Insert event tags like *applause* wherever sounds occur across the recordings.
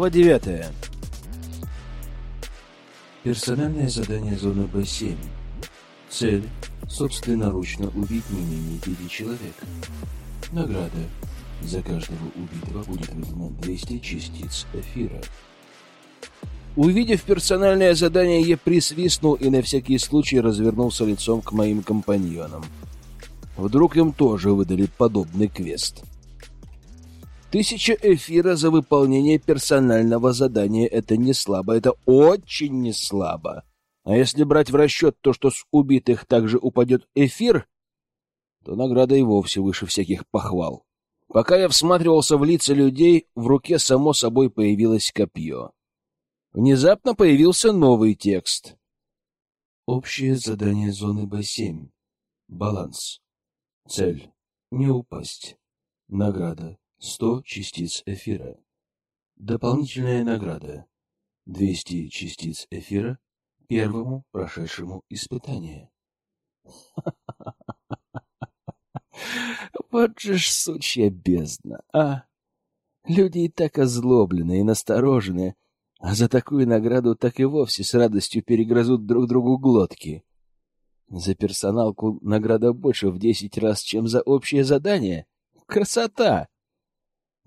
Глава девятая. Персональное задание зоны Б7. Цель – собственноручно убить не менее пяти человек. Награда. За каждого убитого будет выдано 200 частиц эфира. Увидев персональное задание, я присвистнул и на всякий случай развернулся лицом к моим компаньонам. Вдруг им тоже выдали подобный квест. Тысяча эфира за выполнение персонального задания — это не слабо, это очень не слабо. А если брать в расчет то, что с убитых также упадет эфир, то награда и вовсе выше всяких похвал. Пока я всматривался в лица людей, в руке само собой появилось копье. Внезапно появился новый текст. Общее задание зоны Б7. Баланс. Цель. Не упасть. Награда. 100 частиц эфира. Дополнительная награда. 200 частиц эфира первому прошедшему испытание. *laughs* Вот же ж сучья бездна, а! Люди и так озлоблены и насторожены, а за такую награду так и вовсе с радостью перегрызут друг другу глотки. За персоналку награда больше в десять раз, чем за общее задание. Красота!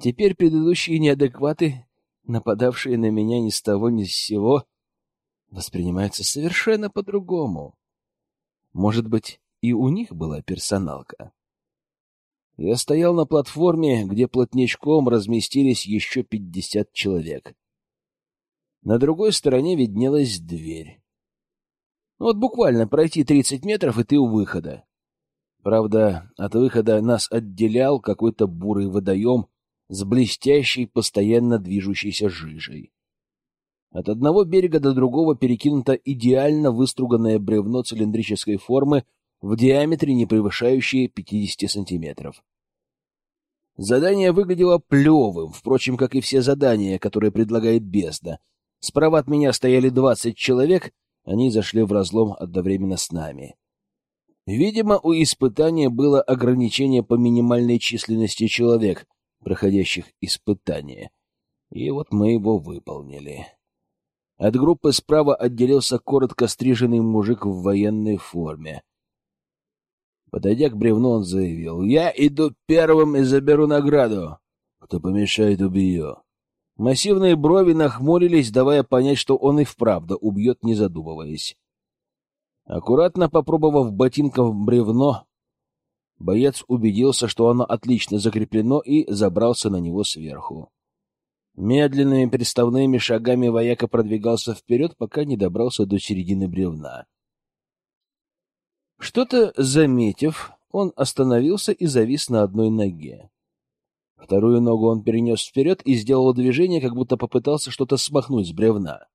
Теперь предыдущие неадекваты, нападавшие на меня ни с того ни с сего, воспринимаются совершенно по-другому. Может быть, и у них была персоналка. Я стоял на платформе, где плотничком разместились еще пятьдесят человек. На другой стороне виднелась дверь. Вот буквально пройти тридцать метров, и ты у выхода. Правда, от выхода нас отделял какой-то бурый водоем, с блестящей, постоянно движущейся жижей. От одного берега до другого перекинуто идеально выструганное бревно цилиндрической формы в диаметре, не превышающее 50 сантиметров. Задание выглядело плевым, впрочем, как и все задания, которые предлагает бездна. Справа от меня стояли 20 человек, они зашли в разлом одновременно с нами. Видимо, у испытания было ограничение по минимальной численности человек, проходящих испытания. И вот мы его выполнили. От группы справа отделился коротко стриженный мужик в военной форме. Подойдя к бревну, он заявил, «Я иду первым и заберу награду. Кто помешает, убью». Массивные брови нахмурились, давая понять, что он и вправду убьет, не задумываясь. Аккуратно попробовав ботинком бревно, Боец убедился, что оно отлично закреплено, и забрался на него сверху. Медленными приставными шагами вояка продвигался вперед, пока не добрался до середины бревна. Что-то заметив, он остановился и завис на одной ноге. Вторую ногу он перенес вперед и сделал движение, как будто попытался что-то смахнуть с бревна.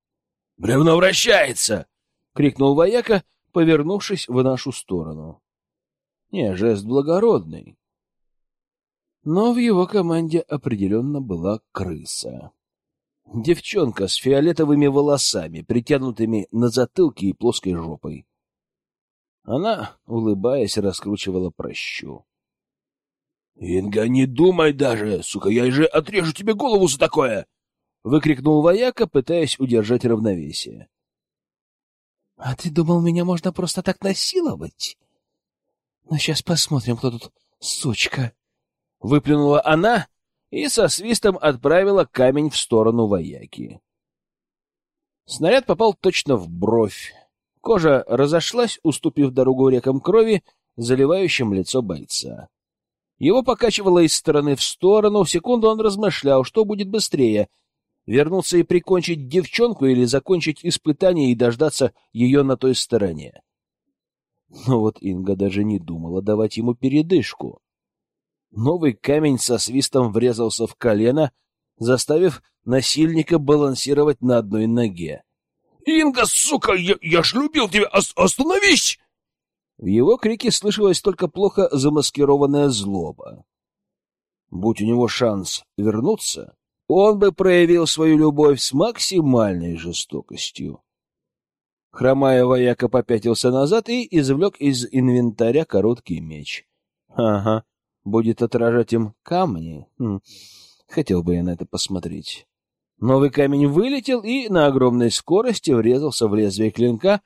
«Бревно вращается!» — крикнул вояка, повернувшись в нашу сторону. Не, жест благородный. Но в его команде определенно была крыса. Девчонка с фиолетовыми волосами, притянутыми на затылке и плоской жопой. Она, улыбаясь, раскручивала прощу. — Инга, не думай даже, сука, я же отрежу тебе голову за такое! — выкрикнул вояка, пытаясь удержать равновесие. — А ты думал, меня можно просто так насиловать? Ну, сейчас посмотрим, кто тут сучка. Выплюнула она и со свистом отправила камень в сторону вояки. Снаряд попал точно в бровь. Кожа разошлась, уступив дорогу рекам крови, заливающим лицо бойца. Его покачивало из стороны в сторону. В секунду он размышлял, что будет быстрее — вернуться и прикончить девчонку или закончить испытание и дождаться ее на той стороне. Но вот Инга даже не думала давать ему передышку. Новый камень со свистом врезался в колено, заставив насильника балансировать на одной ноге. «Инга, сука, я, я ж любил тебя! Ос остановись!» В его крике слышалась только плохо замаскированная злоба. Будь у него шанс вернуться, он бы проявил свою любовь с максимальной жестокостью. Хромая вояка попятился назад и извлек из инвентаря короткий меч. Ага, будет отражать им камни. Хм. Хотел бы я на это посмотреть. Новый камень вылетел и на огромной скорости врезался в лезвие клинка,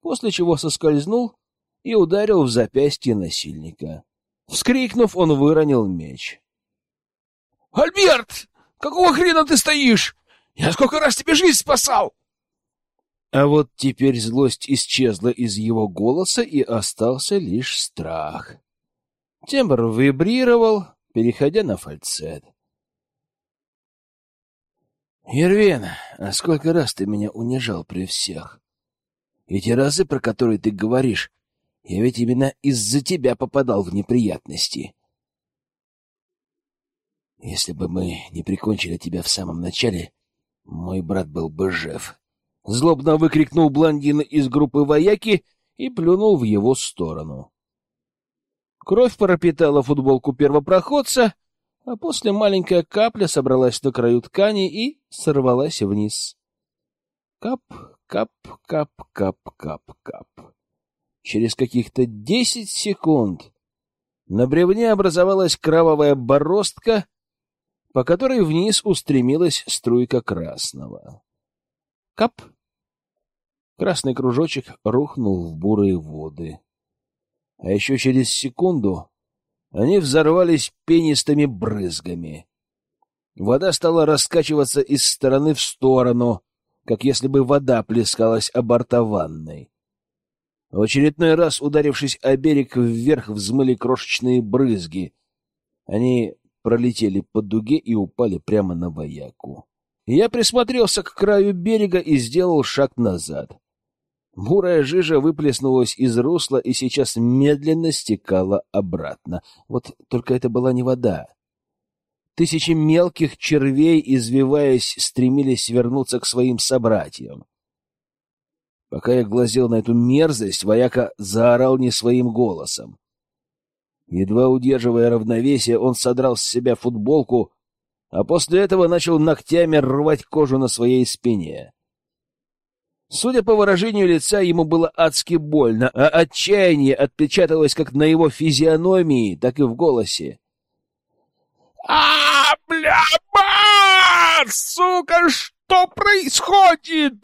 после чего соскользнул и ударил в запястье насильника. Вскрикнув, он выронил меч. — Альберт! Какого хрена ты стоишь? Я сколько раз тебе жизнь спасал! А вот теперь злость исчезла из его голоса, и остался лишь страх. Тембр вибрировал, переходя на фальцет. «Ервин, а сколько раз ты меня унижал при всех? Эти разы, про которые ты говоришь, я ведь именно из-за тебя попадал в неприятности. Если бы мы не прикончили тебя в самом начале, мой брат был бы жив». Злобно выкрикнул блондин из группы вояки и плюнул в его сторону. Кровь пропитала футболку первопроходца, а после маленькая капля собралась на краю ткани и сорвалась вниз. Кап, кап, кап, кап, кап, кап. Через каких-то десять секунд на бревне образовалась кровавая бороздка, по которой вниз устремилась струйка красного. Кап! Красный кружочек рухнул в бурые воды. А еще через секунду они взорвались пенистыми брызгами. Вода стала раскачиваться из стороны в сторону, как если бы вода плескалась о борта ванной. В очередной раз, ударившись о берег, вверх взмыли крошечные брызги. Они пролетели по дуге и упали прямо на вояку. Я присмотрелся к краю берега и сделал шаг назад. Бурая жижа выплеснулась из русла и сейчас медленно стекала обратно. Вот только это была не вода. Тысячи мелких червей, извиваясь, стремились вернуться к своим собратьям. Пока я глазел на эту мерзость, вояка заорал не своим голосом. Едва удерживая равновесие, он содрал с себя футболку, а после этого начал ногтями рвать кожу на своей спине. Судя по выражению лица, ему было адски больно, а отчаяние отпечаталось как на его физиономии, так и в голосе. а, бля, ба! Сука, что происходит?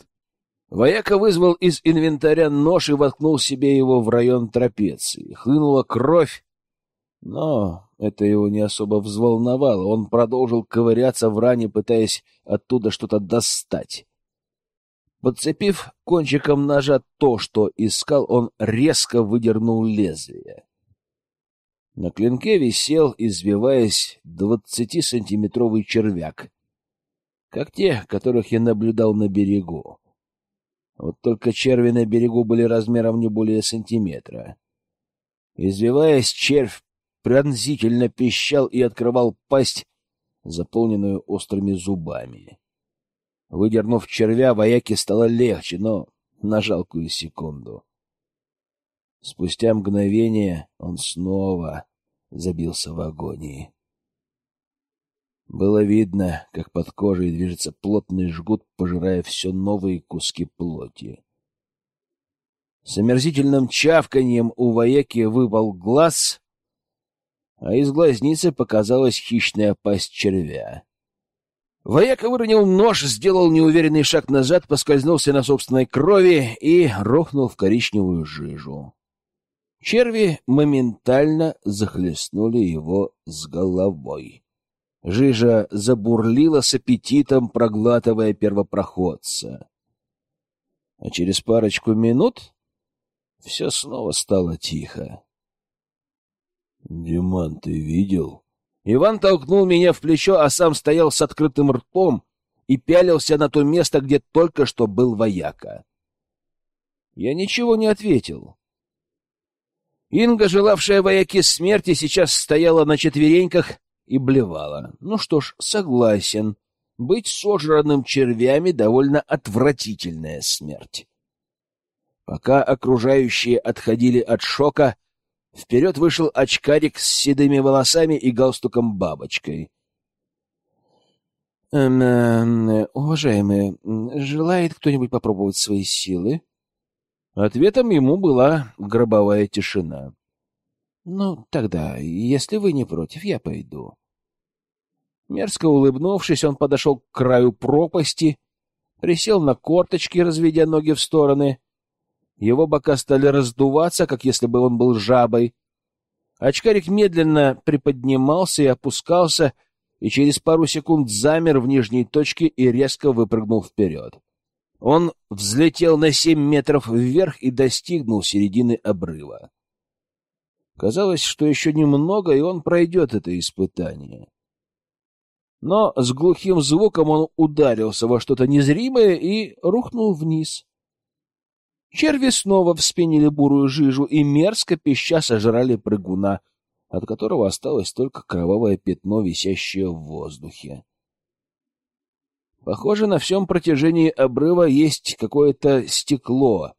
Вояка вызвал из инвентаря нож и воткнул себе его в район трапеции. Хлынула кровь, но это его не особо взволновало. Он продолжил ковыряться в ране, пытаясь оттуда что-то достать. Подцепив кончиком ножа то, что искал, он резко выдернул лезвие. На клинке висел, извиваясь, двадцатисантиметровый червяк, как те, которых я наблюдал на берегу. Вот только черви на берегу были размером не более сантиметра. Извиваясь, червь пронзительно пищал и открывал пасть, заполненную острыми зубами. Выдернув червя, вояке стало легче, но на жалкую секунду. Спустя мгновение он снова забился в агонии. Было видно, как под кожей движется плотный жгут, пожирая все новые куски плоти. С омерзительным чавканьем у вояки выпал глаз, а из глазницы показалась хищная пасть червя. Вояка выронил нож, сделал неуверенный шаг назад, поскользнулся на собственной крови и рухнул в коричневую жижу. Черви моментально захлестнули его с головой. Жижа забурлила с аппетитом, проглатывая первопроходца. А через парочку минут все снова стало тихо. — Диман, ты видел? Иван толкнул меня в плечо, а сам стоял с открытым ртом и пялился на то место, где только что был вояка. Я ничего не ответил. Инга, желавшая вояке смерти, сейчас стояла на четвереньках и блевала. Ну что ж, согласен. Быть сожранным червями — довольно отвратительная смерть. Пока окружающие отходили от шока, Вперед вышел очкарик с седыми волосами и галстуком-бабочкой. «Эм, э, уважаемые, желает кто-нибудь попробовать свои силы?» Ответом ему была гробовая тишина. «Ну, тогда, если вы не против, я пойду». Мерзко улыбнувшись, он подошел к краю пропасти, присел на корточки, разведя ноги в стороны. Его бока стали раздуваться, как если бы он был жабой. Очкарик медленно приподнимался и опускался, и через пару секунд замер в нижней точке и резко выпрыгнул вперед. Он взлетел на семь метров вверх и достигнул середины обрыва. Казалось, что еще немного, и он пройдет это испытание. Но с глухим звуком он ударился во что-то незримое и рухнул вниз. Черви снова вспенили бурую жижу и мерзко пища сожрали прыгуна, от которого осталось только кровавое пятно, висящее в воздухе. Похоже, на всем протяжении обрыва есть какое-то стекло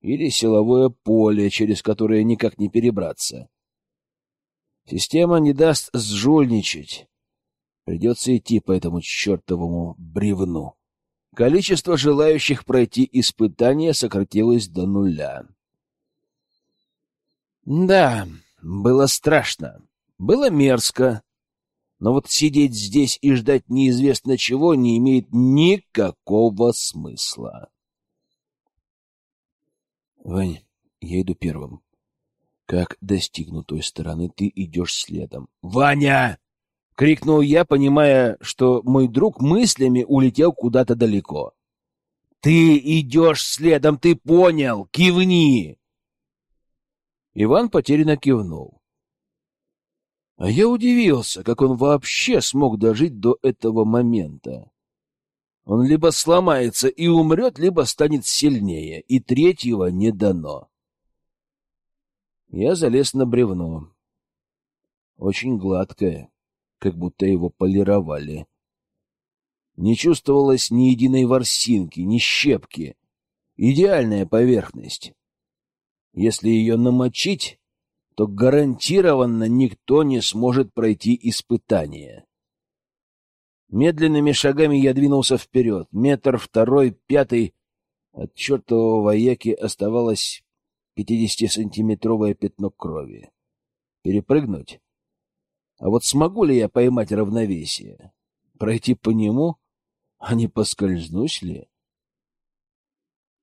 или силовое поле, через которое никак не перебраться. Система не даст сжульничать. Придется идти по этому чертовому бревну. Количество желающих пройти испытание сократилось до нуля. Да, было страшно, было мерзко, но вот сидеть здесь и ждать неизвестно чего не имеет никакого смысла. Вань, я иду первым. Как достигну той стороны, ты идешь следом. Ваня! — крикнул я, понимая, что мой друг мыслями улетел куда-то далеко. «Ты идешь следом, ты понял! Кивни!» Иван потерянно кивнул. А я удивился, как он вообще смог дожить до этого момента. Он либо сломается и умрет, либо станет сильнее, и третьего не дано. Я залез на бревно. Очень гладкое как будто его полировали. Не чувствовалось ни единой ворсинки, ни щепки. Идеальная поверхность. Если ее намочить, то гарантированно никто не сможет пройти испытание. Медленными шагами я двинулся вперед. Метр, второй, пятый. От чертового вояки оставалось пятидесятисантиметровое пятно крови. Перепрыгнуть? А вот смогу ли я поймать равновесие? Пройти по нему? А не поскользнусь ли?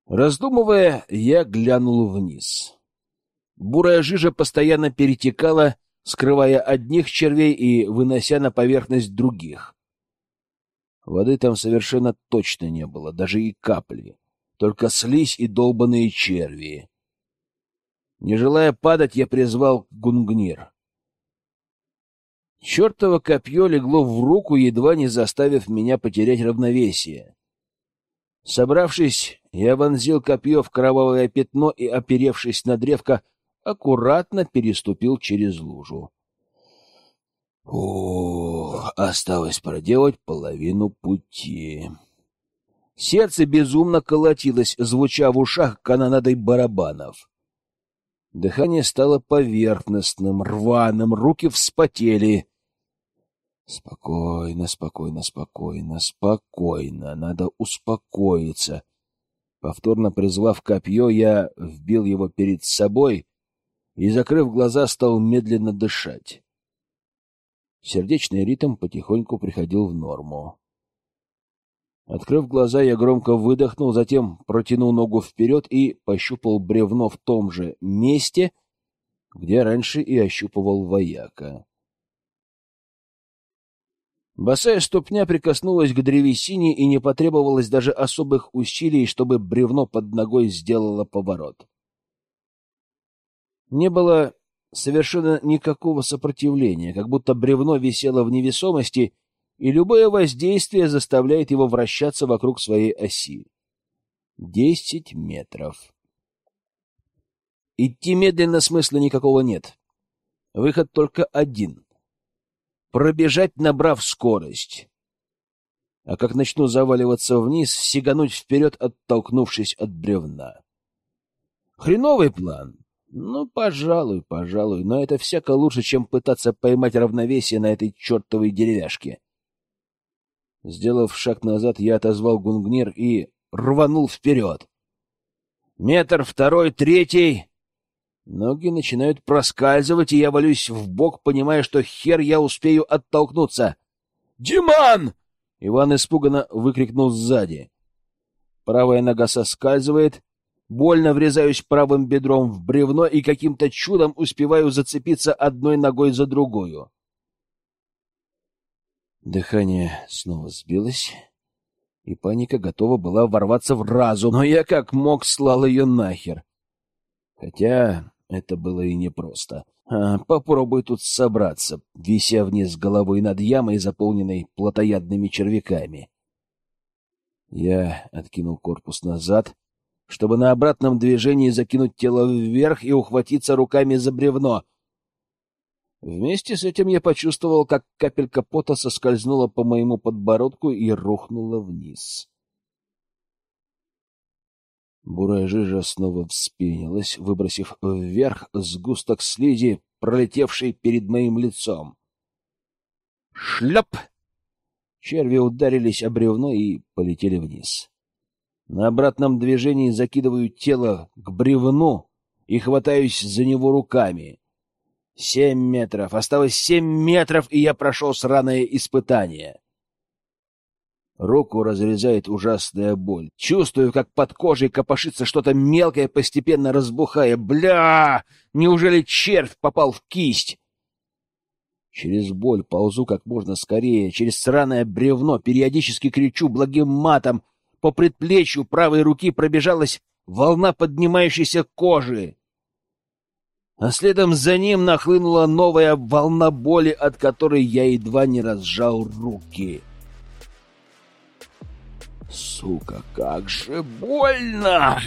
Раздумывая, я глянул вниз. Бурая жижа постоянно перетекала, скрывая одних червей и вынося на поверхность других. Воды там совершенно точно не было, даже и капли. Только слизь и долбаные черви. Не желая падать, я призвал гунгнир. Чертово копье легло в руку, едва не заставив меня потерять равновесие. Собравшись, я вонзил копье в кровавое пятно и, оперевшись на древко, аккуратно переступил через лужу. О, осталось проделать половину пути. Сердце безумно колотилось, звуча в ушах канонадой барабанов. Дыхание стало поверхностным, рваным, руки вспотели. Спокойно, спокойно, спокойно, спокойно. Надо успокоиться. Повторно призвав копье, я вбил его перед собой и, закрыв глаза, стал медленно дышать. Сердечный ритм потихоньку приходил в норму. Открыв глаза, я громко выдохнул, затем протянул ногу вперед и пощупал бревно в том же месте, где раньше и ощупывал вояка. Босая ступня прикоснулась к древесине, и не потребовалось даже особых усилий, чтобы бревно под ногой сделало поворот. Не было совершенно никакого сопротивления, как будто бревно висело в невесомости, и любое воздействие заставляет его вращаться вокруг своей оси. Десять метров. Идти медленно смысла никакого нет. Выход только один пробежать, набрав скорость. А как начну заваливаться вниз, сигануть вперед, оттолкнувшись от бревна. Хреновый план. Ну, пожалуй, пожалуй, но это всяко лучше, чем пытаться поймать равновесие на этой чертовой деревяшке. Сделав шаг назад, я отозвал гунгнир и рванул вперед. Метр, второй, третий. Ноги начинают проскальзывать, и я валюсь в бок, понимая, что хер я успею оттолкнуться. «Диман!» Иван испуганно выкрикнул сзади. Правая нога соскальзывает, больно врезаюсь правым бедром в бревно и каким-то чудом успеваю зацепиться одной ногой за другую. Дыхание снова сбилось, и паника готова была ворваться в разум, но я как мог слал ее нахер. Хотя это было и непросто. А, попробуй тут собраться, вися вниз головой над ямой, заполненной плотоядными червяками. Я откинул корпус назад, чтобы на обратном движении закинуть тело вверх и ухватиться руками за бревно. Вместе с этим я почувствовал, как капелька пота соскользнула по моему подбородку и рухнула вниз. Бурая жижа снова вспенилась, выбросив вверх сгусток слизи, пролетевший перед моим лицом. Шлеп! Черви ударились о бревно и полетели вниз. На обратном движении закидываю тело к бревну и хватаюсь за него руками. Семь метров. Осталось семь метров, и я прошел сраное испытание. Руку разрезает ужасная боль. Чувствую, как под кожей копошится что-то мелкое, постепенно разбухая. Бля! Неужели червь попал в кисть? Через боль ползу как можно скорее, через сраное бревно, периодически кричу благим матом. По предплечью правой руки пробежалась волна поднимающейся кожи. А следом за ним нахлынула новая волна боли, от которой я едва не разжал руки. Сука, как же больно!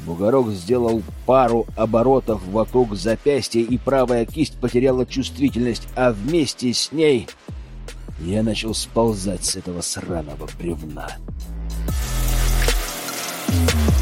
Бугорок сделал пару оборотов вокруг запястья, и правая кисть потеряла чувствительность, а вместе с ней я начал сползать с этого сраного бревна. Thank you.